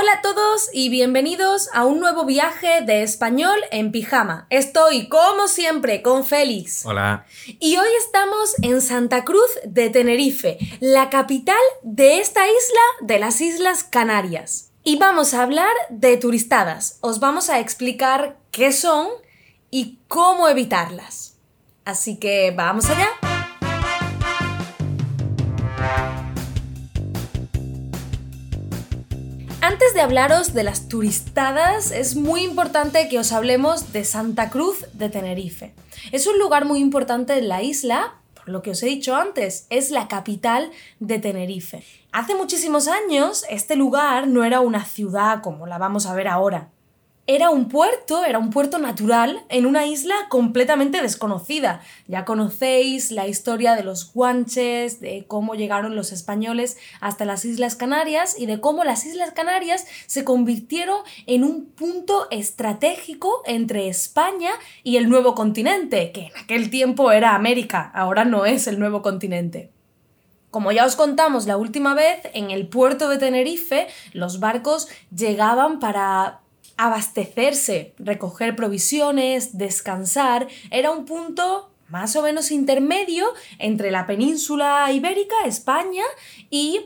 Hola a todos y bienvenidos a un nuevo viaje de español en pijama. Estoy, como siempre, con Félix. Hola. Y hoy estamos en Santa Cruz de Tenerife, la capital de esta isla de las Islas Canarias. Y vamos a hablar de turistadas. Os vamos a explicar qué son y cómo evitarlas. Así que vamos allá. Antes de hablaros de las turistadas, es muy importante que os hablemos de Santa Cruz de Tenerife. Es un lugar muy importante en la isla, por lo que os he dicho antes, es la capital de Tenerife. Hace muchísimos años, este lugar no era una ciudad como la vamos a ver ahora era un puerto, era un puerto natural en una isla completamente desconocida. Ya conocéis la historia de los guanches, de cómo llegaron los españoles hasta las Islas Canarias y de cómo las Islas Canarias se convirtieron en un punto estratégico entre España y el nuevo continente, que en aquel tiempo era América, ahora no es el nuevo continente. Como ya os contamos la última vez, en el puerto de Tenerife los barcos llegaban para abastecerse, recoger provisiones, descansar, era un punto más o menos intermedio entre la península ibérica, España, y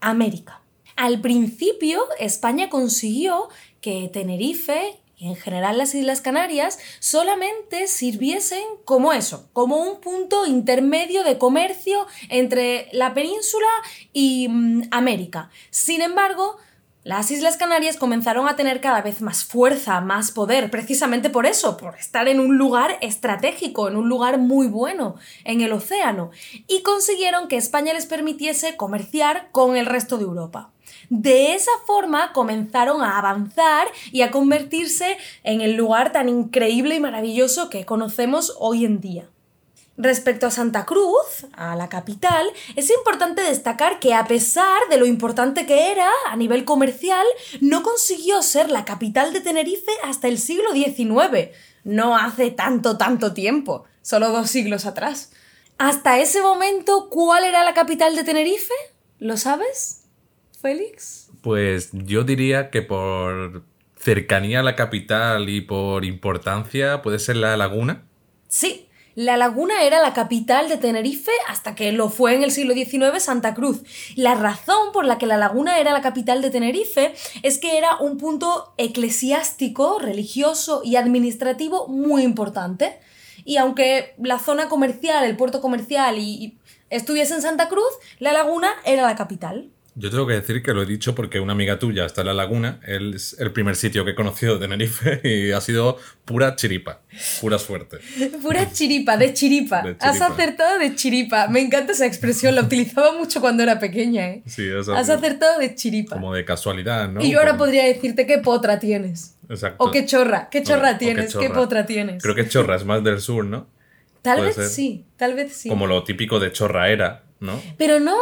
América. Al principio, España consiguió que Tenerife y en general las Islas Canarias solamente sirviesen como eso, como un punto intermedio de comercio entre la península y mm, América. Sin embargo, las Islas Canarias comenzaron a tener cada vez más fuerza, más poder, precisamente por eso, por estar en un lugar estratégico, en un lugar muy bueno, en el océano, y consiguieron que España les permitiese comerciar con el resto de Europa. De esa forma comenzaron a avanzar y a convertirse en el lugar tan increíble y maravilloso que conocemos hoy en día. Respecto a Santa Cruz, a la capital, es importante destacar que a pesar de lo importante que era a nivel comercial, no consiguió ser la capital de Tenerife hasta el siglo XIX. No hace tanto, tanto tiempo, solo dos siglos atrás. Hasta ese momento, ¿cuál era la capital de Tenerife? ¿Lo sabes, Félix? Pues yo diría que por cercanía a la capital y por importancia puede ser la laguna. Sí, la laguna era la capital de Tenerife hasta que lo fue en el siglo XIX Santa Cruz. La razón por la que la laguna era la capital de Tenerife es que era un punto eclesiástico, religioso y administrativo muy importante. Y aunque la zona comercial, el puerto comercial y, estuviese en Santa Cruz, la laguna era la capital. Yo tengo que decir que lo he dicho porque una amiga tuya está en la laguna, él es el primer sitio que he conocido de Tenerife y ha sido pura chiripa, pura suerte. pura chiripa, de chiripa. Has acertado de chiripa. Me encanta esa expresión, la utilizaba mucho cuando era pequeña, ¿eh? Sí, Has acertado de chiripa. Como de casualidad, ¿no? Y yo ahora podría decirte qué potra tienes. Exacto. O qué chorra, qué chorra tienes, qué, potra tienes. Creo que chorra es más del sur, ¿no? Tal vez sí, tal vez sí. Como lo típico de chorra era, ¿no? Pero no,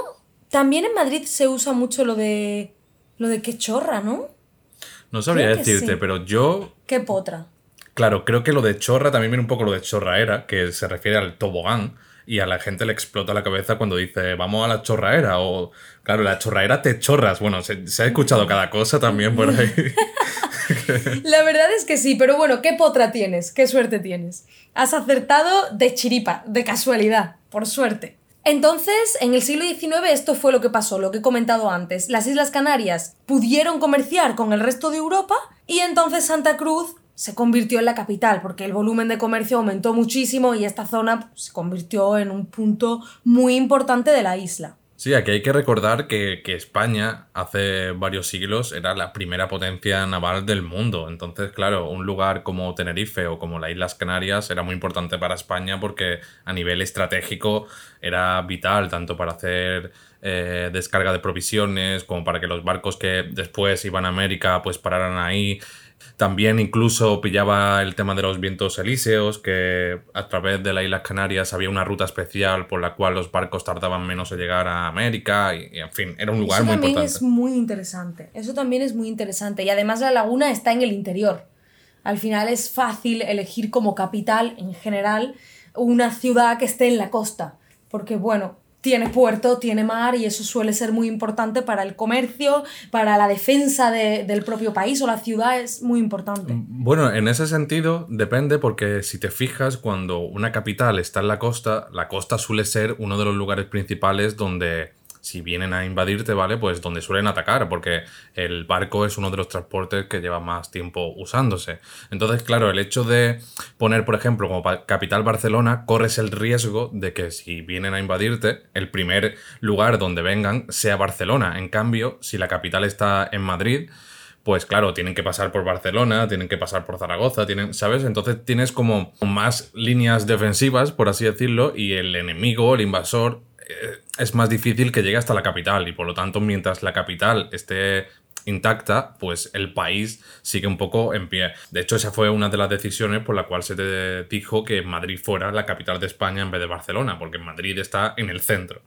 también en Madrid se usa mucho lo de. lo de que chorra, ¿no? No sabría decirte, pero yo. ¿Qué potra? Claro, creo que lo de chorra también viene un poco lo de chorraera, que se refiere al tobogán. Y a la gente le explota la cabeza cuando dice, vamos a la chorraera. O, claro, la chorraera te chorras. Bueno, se, se ha escuchado cada cosa también por ahí. la verdad es que sí, pero bueno, ¿qué potra tienes? ¿Qué suerte tienes? Has acertado de chiripa, de casualidad, por suerte. Entonces, en el siglo XIX esto fue lo que pasó, lo que he comentado antes. Las Islas Canarias pudieron comerciar con el resto de Europa y entonces Santa Cruz se convirtió en la capital porque el volumen de comercio aumentó muchísimo y esta zona se convirtió en un punto muy importante de la isla. Sí, aquí hay que recordar que, España hace varios siglos era la primera potencia naval del mundo. Entonces, claro, un lugar como Tenerife o como las Islas Canarias era muy importante para España porque a nivel estratégico era vital, tanto para hacer eh, descarga de provisiones como para que los barcos que después iban a América pues pararan ahí. También incluso pillaba el tema de los vientos elíseos, que a través de las Islas Canarias había una ruta especial por la cual los barcos tardaban menos en llegar a América y, en fin, era un lugar muy importante. Eso también es muy interesante, eso también es muy interesante y además la laguna está en el interior. Al final es fácil elegir como capital en general una ciudad que esté en la costa, porque bueno, tiene puerto, tiene mar y eso suele ser muy importante para el comercio, para la defensa del propio país o la ciudad es muy importante. Bueno, en ese sentido depende porque si te fijas, cuando una capital está en la costa, la costa suele ser uno de los lugares principales donde si vienen a invadirte, ¿vale? Pues donde suelen atacar, porque el barco es uno de los transportes que lleva más tiempo usándose. Entonces, claro, el hecho de poner, por ejemplo, como capital Barcelona, corres el riesgo de que si vienen a invadirte, el primer lugar donde vengan sea Barcelona. En cambio, si la capital está en Madrid, pues claro, tienen que pasar por Barcelona, tienen que pasar por Zaragoza, tienen, ¿sabes? Entonces tienes como más líneas defensivas, por así decirlo, y el enemigo, el invasor, es más difícil que llegue hasta la capital y por lo tanto mientras la capital esté intacta, pues el país sigue un poco en pie. De hecho, esa fue una de las decisiones por la cual se te dijo que Madrid fuera la capital de España en vez de Barcelona, porque Madrid está en el centro.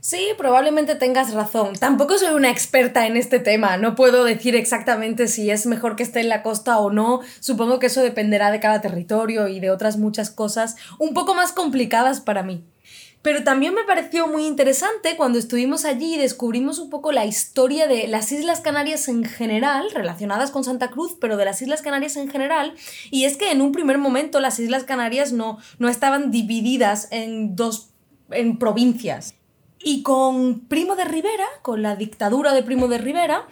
Sí, probablemente tengas razón. Tampoco soy una experta en este tema. No puedo decir exactamente si es mejor que esté en la costa o no. Supongo que eso dependerá de cada territorio y de otras muchas cosas un poco más complicadas para mí. Pero también me pareció muy interesante cuando estuvimos allí y descubrimos un poco la historia de las Islas Canarias en general, relacionadas con Santa Cruz, pero de las Islas Canarias en general. Y es que en un primer momento las Islas Canarias no, no estaban divididas en dos en provincias. Y con Primo de Rivera, con la dictadura de Primo de Rivera,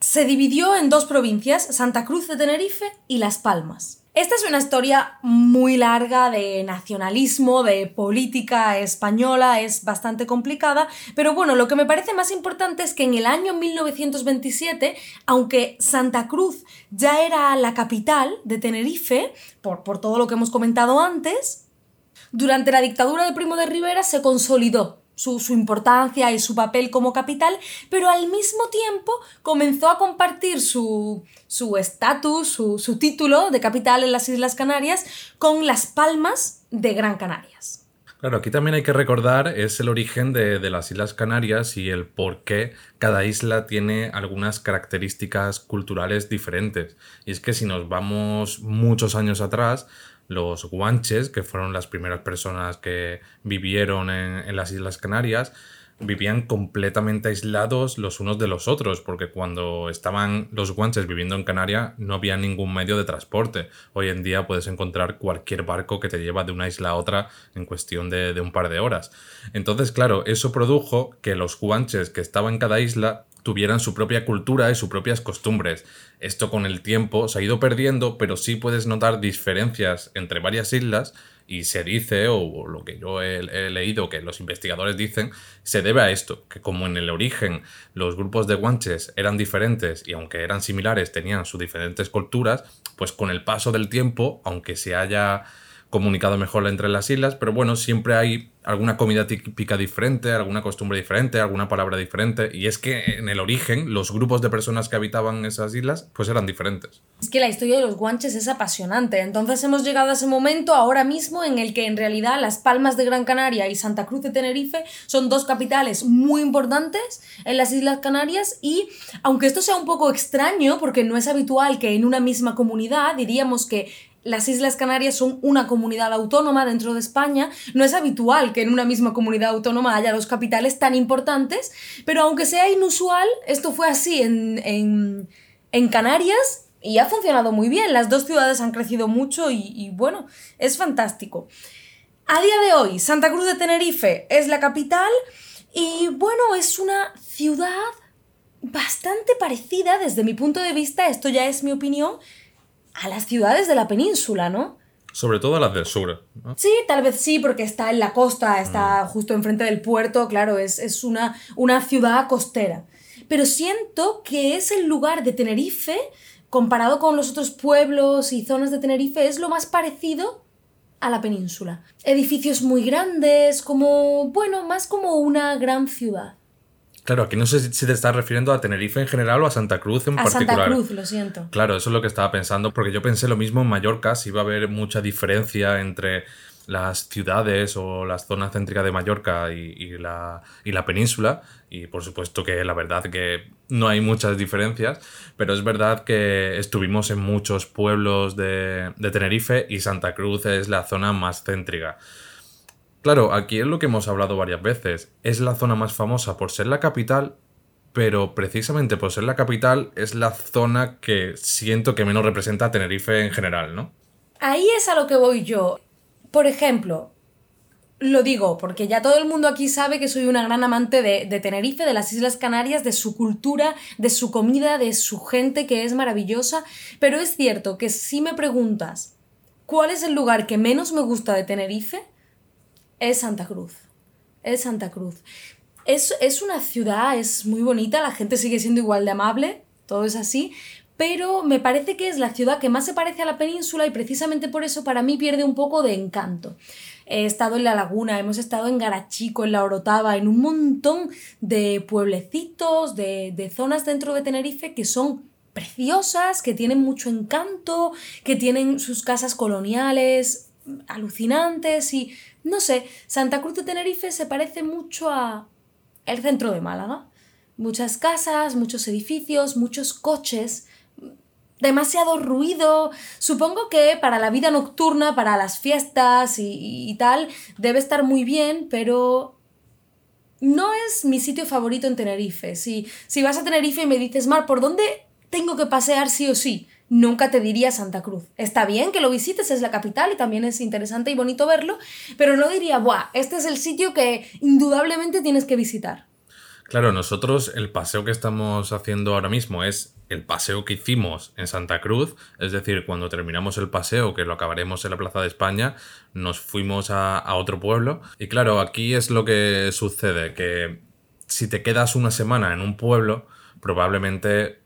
se dividió en dos provincias, Santa Cruz de Tenerife y Las Palmas. Esta es una historia muy larga de nacionalismo, de política española, es bastante complicada, pero bueno, lo que me parece más importante es que en el año 1927, aunque Santa Cruz ya era la capital de Tenerife, por, por todo lo que hemos comentado antes, durante la dictadura de Primo de Rivera se consolidó su, importancia y su papel como capital, pero al mismo tiempo comenzó a compartir su estatus, su, su, título de capital en las Islas Canarias con Las Palmas de Gran Canarias. Claro, aquí también hay que recordar es el origen de, de las Islas Canarias y el por qué cada isla tiene algunas características culturales diferentes. Y es que si nos vamos muchos años atrás, los guanches, que fueron las primeras personas que vivieron en, las Islas Canarias, vivían completamente aislados los unos de los otros, porque cuando estaban los guanches viviendo en Canarias no había ningún medio de transporte. Hoy en día puedes encontrar cualquier barco que te lleva de una isla a otra en cuestión de, de un par de horas. Entonces, claro, eso produjo que los guanches que estaban en cada isla tuvieran su propia cultura y sus propias costumbres. Esto con el tiempo se ha ido perdiendo, pero sí puedes notar diferencias entre varias islas y se dice, o lo que yo he, leído, que los investigadores dicen, se debe a esto, que como en el origen los grupos de guanches eran diferentes y aunque eran similares tenían sus diferentes culturas, pues con el paso del tiempo, aunque se haya comunicado mejor entre las islas, pero bueno, siempre hay alguna comida típica diferente, alguna costumbre diferente, alguna palabra diferente, y es que en el origen los grupos de personas que habitaban esas islas pues eran diferentes. Es que la historia de los guanches es apasionante, entonces hemos llegado a ese momento ahora mismo en el que en realidad Las Palmas de Gran Canaria y Santa Cruz de Tenerife son dos capitales muy importantes en las Islas Canarias y aunque esto sea un poco extraño porque no es habitual que en una misma comunidad diríamos que las Islas Canarias son una comunidad autónoma dentro de España. No es habitual que en una misma comunidad autónoma haya dos capitales tan importantes, pero aunque sea inusual, esto fue así en, Canarias y ha funcionado muy bien. Las dos ciudades han crecido mucho y, y bueno, es fantástico. A día de hoy, Santa Cruz de Tenerife es la capital y bueno, es una ciudad bastante parecida desde mi punto de vista, esto ya es mi opinión, a las ciudades de la península, ¿no? Sobre todo a las del sur. Sí, tal vez sí, porque está en la costa, está mm. justo enfrente del puerto, claro, es, una, una ciudad costera. Pero siento que es el lugar de Tenerife, comparado con los otros pueblos y zonas de Tenerife, es lo más parecido a la península. Edificios muy grandes, como, bueno, más como una gran ciudad. Claro, aquí no sé si te estás refiriendo a Tenerife en general o a Santa Cruz en particular. A Santa Cruz, lo siento. Claro, eso es lo que estaba pensando, porque yo pensé lo mismo en Mallorca, si iba a haber mucha diferencia entre las ciudades o las zonas céntricas de Mallorca y, la, y, la, península. Y por supuesto que la verdad que no hay muchas diferencias, pero es verdad que estuvimos en muchos pueblos de, de Tenerife y Santa Cruz es la zona más céntrica. Claro, aquí es lo que hemos hablado varias veces. Es la zona más famosa por ser la capital, pero precisamente por ser la capital es la zona que siento que menos representa a Tenerife en general, ¿no? Ahí es a lo que voy yo. Por ejemplo, lo digo porque ya todo el mundo aquí sabe que soy una gran amante de, de, Tenerife, de las Islas Canarias, de su cultura, de su comida, de su gente que es maravillosa, pero es cierto que si me preguntas cuál es el lugar que menos me gusta de Tenerife, es Santa Cruz. Es Santa Cruz. Es, es una ciudad, es muy bonita, la gente sigue siendo igual de amable, todo es así, pero me parece que es la ciudad que más se parece a la península y precisamente por eso para mí pierde un poco de encanto. He estado en La Laguna, hemos estado en Garachico, en La Orotava, en un montón de pueblecitos, de, de zonas dentro de Tenerife que son preciosas, que tienen mucho encanto, que tienen sus casas coloniales alucinantes y no sé, Santa Cruz de Tenerife se parece mucho a el centro de Málaga. Muchas casas, muchos edificios, muchos coches, demasiado ruido. Supongo que para la vida nocturna, para las fiestas y, tal, debe estar muy bien, pero no es mi sitio favorito en Tenerife. Si, si vas a Tenerife y me dices, Mar, ¿por dónde tengo que pasear sí o sí? Nunca te diría Santa Cruz. Está bien que lo visites, es la capital y también es interesante y bonito verlo, pero no diría, ¡buah! Este es el sitio que indudablemente tienes que visitar. Claro, nosotros el paseo que estamos haciendo ahora mismo es el paseo que hicimos en Santa Cruz, es decir, cuando terminamos el paseo, que lo acabaremos en la Plaza de España, nos fuimos a, a otro pueblo. Y claro, aquí es lo que sucede, que si te quedas una semana en un pueblo, probablemente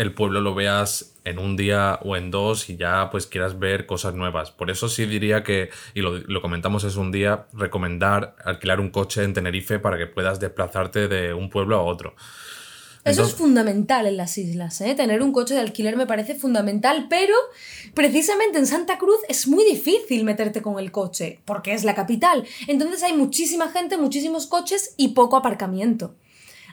el pueblo lo veas en un día o en dos y ya pues quieras ver cosas nuevas. Por eso sí diría que, y lo, comentamos es un día, recomendar alquilar un coche en Tenerife para que puedas desplazarte de un pueblo a otro. Eso es fundamental en las islas, ¿eh? Tener un coche de alquiler me parece fundamental, pero precisamente en Santa Cruz es muy difícil meterte con el coche, porque es la capital. Entonces hay muchísima gente, muchísimos coches y poco aparcamiento.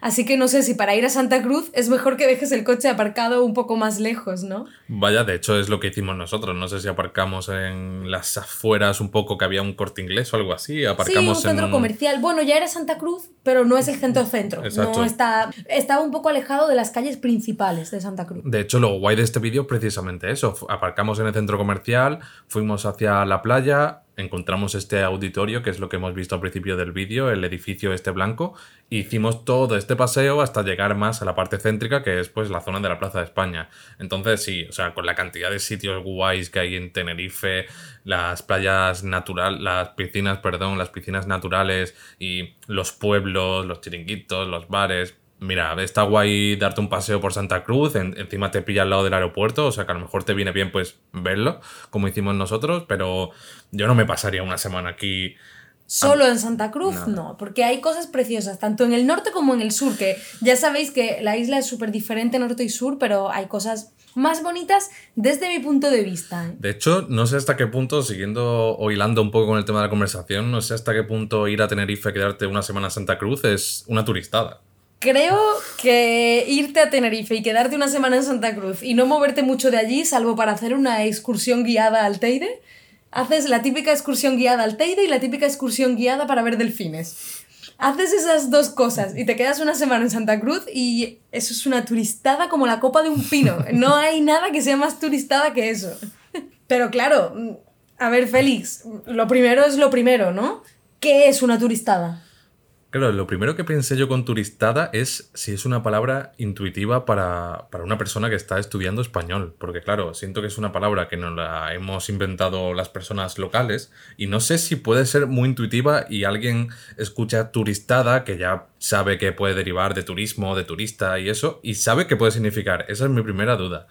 Así que no sé si para ir a Santa Cruz es mejor que dejes el coche aparcado un poco más lejos, ¿no? Vaya, de hecho es lo que hicimos nosotros. No sé si aparcamos en las afueras un poco que había un corte inglés o algo así. Aparcamos sí, un centro comercial. Bueno, ya era Santa Cruz, pero no es el centro-centro. No está, estaba un poco alejado de las calles principales de Santa Cruz. De hecho, lo guay de este vídeo es precisamente eso. Aparcamos en el centro comercial, fuimos hacia la playa, encontramos este auditorio, que es lo que hemos visto al principio del vídeo, el edificio este blanco, e hicimos todo este paseo hasta llegar más a la parte céntrica, que es pues la zona de la Plaza de España. Entonces sí, o sea, con la cantidad de sitios guays que hay en Tenerife, las playas naturales, las piscinas, perdón, las piscinas naturales y los pueblos, los chiringuitos, los bares, mira, está guay darte un paseo por Santa Cruz, encima te pilla al lado del aeropuerto, o sea que a lo mejor te viene bien pues verlo, como hicimos nosotros, pero yo no me pasaría una semana aquí. Solo en Santa Cruz, no. porque hay cosas preciosas, tanto en el norte como en el sur, que ya sabéis que la isla es súper diferente norte y sur, pero hay cosas más bonitas desde mi punto de vista. ¿eh? De hecho, no sé hasta qué punto, siguiendo o hilando un poco con el tema de la conversación, no sé hasta qué punto ir a Tenerife, quedarte una semana en Santa Cruz es una turistada. Creo que irte a Tenerife y quedarte una semana en Santa Cruz y no moverte mucho de allí, salvo para hacer una excursión guiada al Teide, haces la típica excursión guiada al Teide y la típica excursión guiada para ver delfines. Haces esas dos cosas y te quedas una semana en Santa Cruz y eso es una turistada como la copa de un pino. No hay nada que sea más turistada que eso. Pero claro, a ver, Félix, lo primero es lo primero, ¿no? ¿Qué es una turistada? Claro, lo primero que pensé yo con turistada es si es una palabra intuitiva para, una persona que está estudiando español. Porque claro, siento que es una palabra que nos la hemos inventado las personas locales y no sé si puede ser muy intuitiva y alguien escucha turistada, que ya sabe que puede derivar de turismo, de turista y eso, y sabe qué puede significar. Esa es mi primera duda.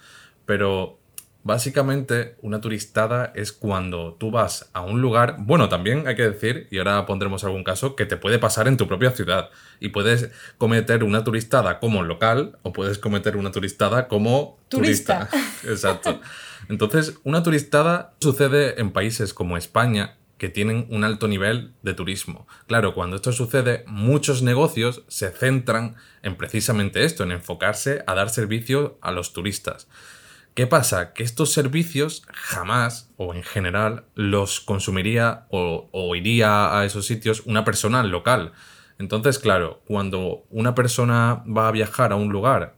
Pero Básicamente, una turistada es cuando tú vas a un lugar, bueno, también hay que decir, y ahora pondremos algún caso, que te puede pasar en tu propia ciudad. Y puedes cometer una turistada como local o puedes cometer una turistada como turista. Exacto. Entonces, una turistada sucede en países como España, que tienen un alto nivel de turismo. Claro, cuando esto sucede, muchos negocios se centran en precisamente esto, en enfocarse a dar servicio a los turistas. ¿Qué pasa? Que estos servicios jamás, o en general, los consumiría o, o iría a esos sitios una persona local. Entonces, claro, cuando una persona va a viajar a un lugar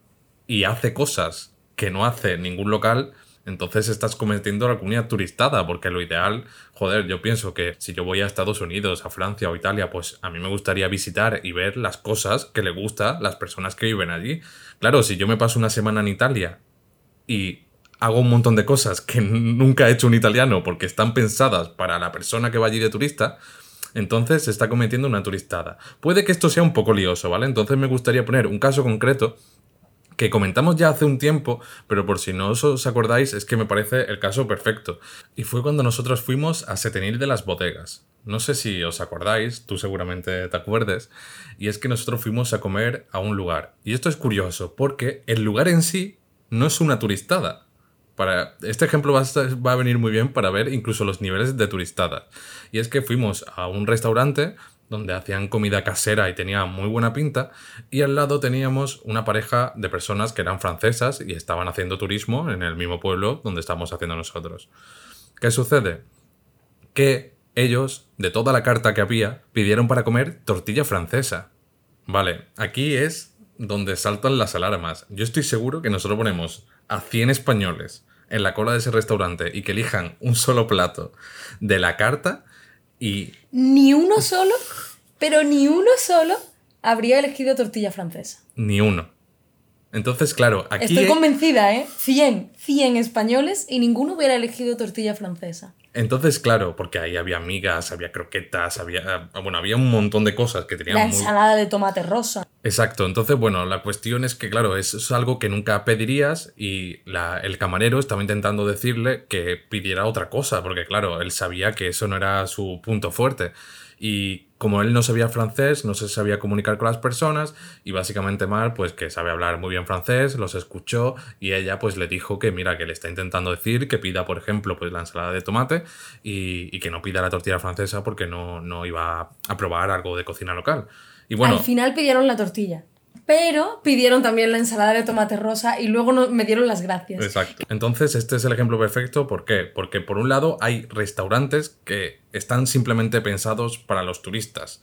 y hace cosas que no hace ningún local, entonces estás cometiendo la comunidad turistada, porque lo ideal, joder, yo pienso que si yo voy a Estados Unidos, a Francia o Italia, pues a mí me gustaría visitar y ver las cosas que le gusta las personas que viven allí. Claro, si yo me paso una semana en Italia y hago un montón de cosas que nunca he hecho un italiano porque están pensadas para la persona que va allí de turista, entonces se está cometiendo una turistada. Puede que esto sea un poco lioso, ¿vale? Entonces me gustaría poner un caso concreto que comentamos ya hace un tiempo, pero por si no os acordáis, es que me parece el caso perfecto. Y fue cuando nosotros fuimos a Setenil de las Bodegas. No sé si os acordáis, tú seguramente te acuerdes, y es que nosotros fuimos a comer a un lugar. Y esto es curioso, porque el lugar en sí no es una turistada. Para, este ejemplo va a, venir muy bien para ver incluso los niveles de turistada. Y es que fuimos a un restaurante donde hacían comida casera y tenía muy buena pinta, y al lado teníamos una pareja de personas que eran francesas y estaban haciendo turismo en el mismo pueblo donde estamos haciendo nosotros. ¿Qué sucede? Que ellos, de toda la carta que había, pidieron para comer tortilla francesa. Vale, aquí es donde saltan las alarmas. Yo estoy seguro que nosotros ponemos a 100 españoles en la cola de ese restaurante y que elijan un solo plato de la carta y... Ni uno solo, pero ni uno solo habría elegido tortilla francesa. Ni uno. Entonces, claro, aquí... Estoy convencida, ¿eh? 100, 100 españoles y ninguno hubiera elegido tortilla francesa. Entonces, claro, porque ahí había migas, había croquetas, había... Bueno, había un montón de cosas que tenían... La ensalada de tomate rosa. Exacto, entonces, bueno, la cuestión es que, claro, es, es algo que nunca pedirías y la, el camarero estaba intentando decirle que pidiera otra cosa, porque, claro, él sabía que eso no era su punto fuerte. Y como él no sabía francés, no se sabía comunicar con las personas y básicamente Mar, pues que sabe hablar muy bien francés, los escuchó y ella pues le dijo que mira, que le está intentando decir que pida, por ejemplo, pues la ensalada de tomate y, y que no pida la tortilla francesa porque no, no iba a probar algo de cocina local. Y bueno, Al final pidieron la tortilla. Pero pidieron también la ensalada de tomate rosa y luego no- me dieron las gracias. Exacto. Entonces, este es el ejemplo perfecto. ¿Por qué? Porque por un lado hay restaurantes que están simplemente pensados para los turistas.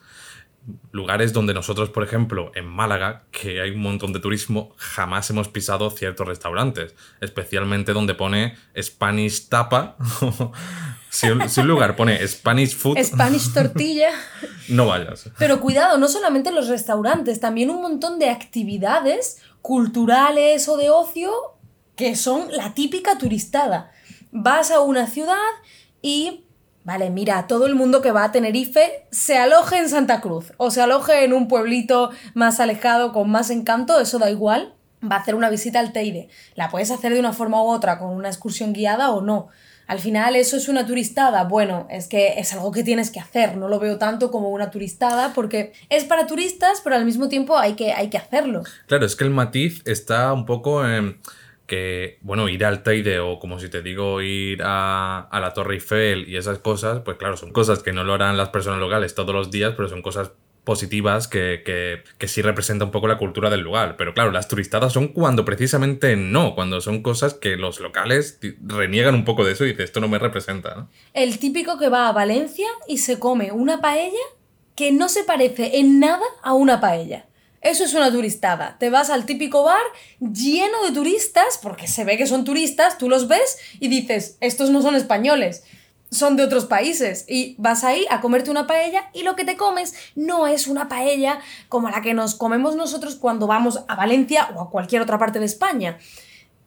Lugares donde nosotros, por ejemplo, en Málaga, que hay un montón de turismo, jamás hemos pisado ciertos restaurantes. Especialmente donde pone Spanish Tapa. si, un, si un lugar pone Spanish Food, Spanish tortilla. no vayas. Pero cuidado, no solamente los restaurantes, también un montón de actividades culturales o de ocio que son la típica turistada. Vas a una ciudad y, vale, mira, todo el mundo que va a Tenerife se aloje en Santa Cruz o se aloje en un pueblito más alejado con más encanto, eso da igual. Va a hacer una visita al Teide. La puedes hacer de una forma u otra, con una excursión guiada o no. Al final, ¿eso es una turistada? Bueno, es que es algo que tienes que hacer, no lo veo tanto como una turistada porque es para turistas, pero al mismo tiempo hay que, hay que hacerlo. Claro, es que el matiz está un poco en que, bueno, ir al Teide o como si te digo ir a, a la Torre Eiffel y esas cosas, pues claro, son cosas que no lo harán las personas locales todos los días, pero son cosas positivas que, que, que sí representa un poco la cultura del lugar. Pero claro, las turistadas son cuando precisamente no, cuando son cosas que los locales reniegan un poco de eso y dicen, esto no me representa. El típico que va a Valencia y se come una paella que no se parece en nada a una paella. Eso es una turistada. Te vas al típico bar lleno de turistas, porque se ve que son turistas, tú los ves y dices, estos no son españoles, son de otros países. Y vas ahí a comerte una paella y lo que te comes no es una paella como la que nos comemos nosotros cuando vamos a Valencia o a cualquier otra parte de España.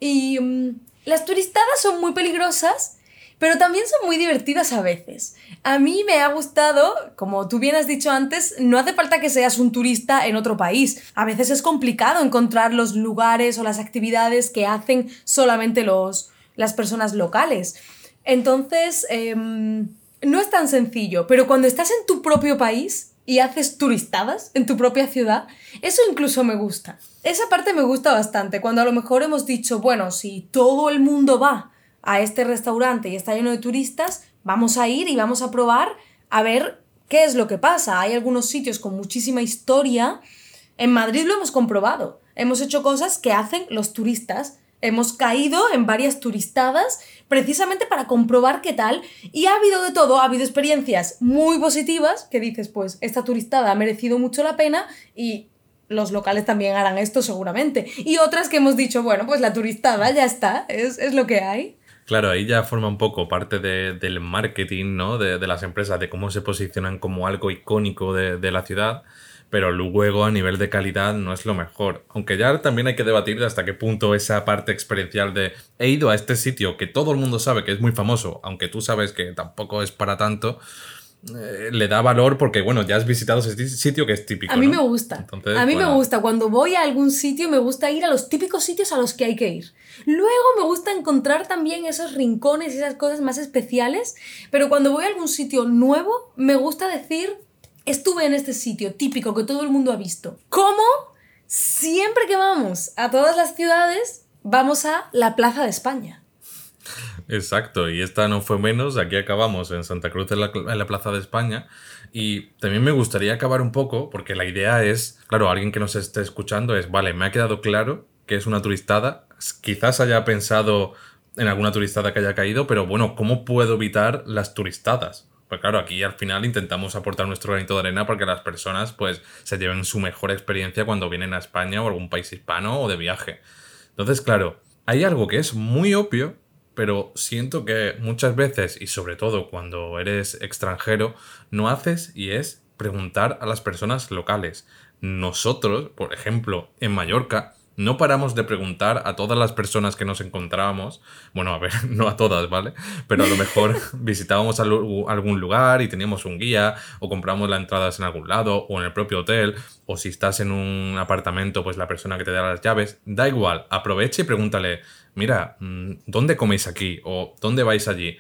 Y mm, las turistadas son muy peligrosas, pero también son muy divertidas a veces. A mí me ha gustado, como tú bien has dicho antes, no hace falta que seas un turista en otro país. A veces es complicado encontrar los lugares o las actividades que hacen solamente los, las personas locales. Entonces, em, no es tan sencillo, pero cuando estás en tu propio país y haces turistadas en tu propia ciudad, eso incluso me gusta. Esa parte me gusta bastante, cuando a lo mejor hemos dicho, bueno, si todo el mundo va a este restaurante y está lleno de turistas, vamos a ir y vamos a probar a ver qué es lo que pasa. Hay algunos sitios con muchísima historia. En Madrid lo hemos comprobado. Hemos hecho cosas que hacen los turistas hemos caído en varias turistadas precisamente para comprobar qué tal. Y ha habido de todo, ha habido experiencias muy positivas que dices, pues esta turistada ha merecido mucho la pena y los locales también harán esto seguramente. Y otras que hemos dicho, bueno, pues la turistada ya está, es, es lo que hay. Claro, ahí ya forma un poco parte del marketing, ¿no? De, las empresas, de cómo se posicionan como algo icónico de, la ciudad, pero luego a nivel de calidad no es lo mejor. Aunque ya también hay que debatir de hasta qué punto esa parte experiencial de he ido a este sitio que todo el mundo sabe que es muy famoso, aunque tú sabes que tampoco es para tanto, eh, le da valor porque, bueno, ya has visitado ese sitio que es típico. A mí me gusta. a mí me gusta. Cuando voy a algún sitio, me gusta ir a los típicos sitios a los que hay que ir. Luego me gusta encontrar también esos rincones y esas cosas más especiales. Pero cuando voy a algún sitio nuevo, me gusta decir, estuve en este sitio típico que todo el mundo ha visto. ¿Cómo? Siempre que vamos a todas las ciudades, vamos a la Plaza de España. Exacto, y esta no fue menos, aquí acabamos en Santa Cruz en la, Plaza de España. Y también me gustaría acabar un poco, porque la idea es, claro, alguien que nos esté escuchando es, vale, me ha quedado claro que es una turistada, quizás haya pensado en alguna turistada que haya caído, pero bueno, ¿cómo puedo evitar las turistadas? Pues claro, aquí al final intentamos aportar nuestro granito de arena para que las personas pues se lleven su mejor experiencia cuando vienen a España o algún país hispano o de viaje. Entonces, claro, hay algo que es muy obvio, pero siento que muchas veces, y sobre todo cuando eres extranjero, no haces y es preguntar a las personas locales. Nosotros, por ejemplo, en Mallorca, no paramos de preguntar a todas las personas que nos encontrábamos, bueno, a ver, no a todas, ¿vale? Pero a lo mejor visitábamos algún lugar y teníamos un guía, o compramos las entradas en algún lado, o en el propio hotel, o si estás en un apartamento, pues la persona que te da las llaves, da igual, aproveche y pregúntale, mira, mm, ¿dónde coméis aquí? o ¿dónde vais allí?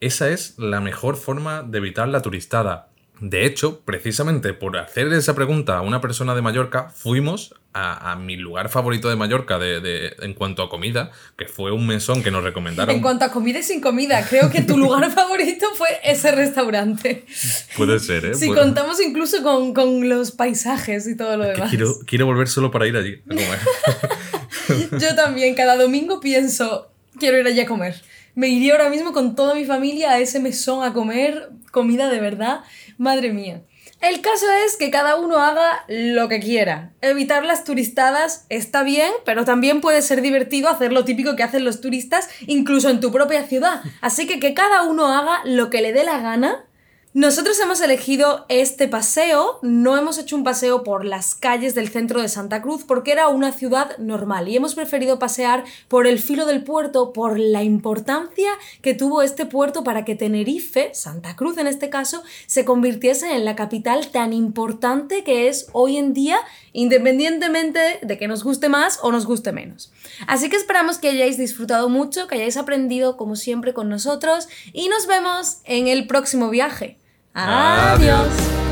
Esa es la mejor forma de evitar la turistada. De hecho, precisamente por hacer esa pregunta a una persona de Mallorca, fuimos a, mi lugar favorito de Mallorca de, en cuanto a comida, que fue un mesón que nos recomendaron. En cuanto a comida y sin comida, creo que tu lugar favorito fue ese restaurante. Puede ser, ¿eh? Si contamos incluso con, los paisajes y todo lo demás. Quiero, quiero volver solo para ir allí a comer. Yo también, cada domingo pienso, quiero ir allí a comer. Me iría ahora mismo con toda mi familia a ese mesón a comer comida de verdad. Madre mía. El caso es que cada uno haga lo que quiera. Evitar las turistadas está bien, pero también puede ser divertido hacer lo típico que hacen los turistas, incluso en tu propia ciudad. Así que que cada uno haga lo que le dé la gana nosotros hemos elegido este paseo, no hemos hecho un paseo por las calles del centro de Santa Cruz porque era una ciudad normal y hemos preferido pasear por el filo del puerto por la importancia que tuvo este puerto para que Tenerife, Santa Cruz en este caso, se convirtiese en la capital tan importante que es hoy en día, independientemente de que nos guste más o nos guste menos. Así que esperamos que hayáis disfrutado mucho, que hayáis aprendido como siempre con nosotros y nos vemos en el próximo viaje. Adiós.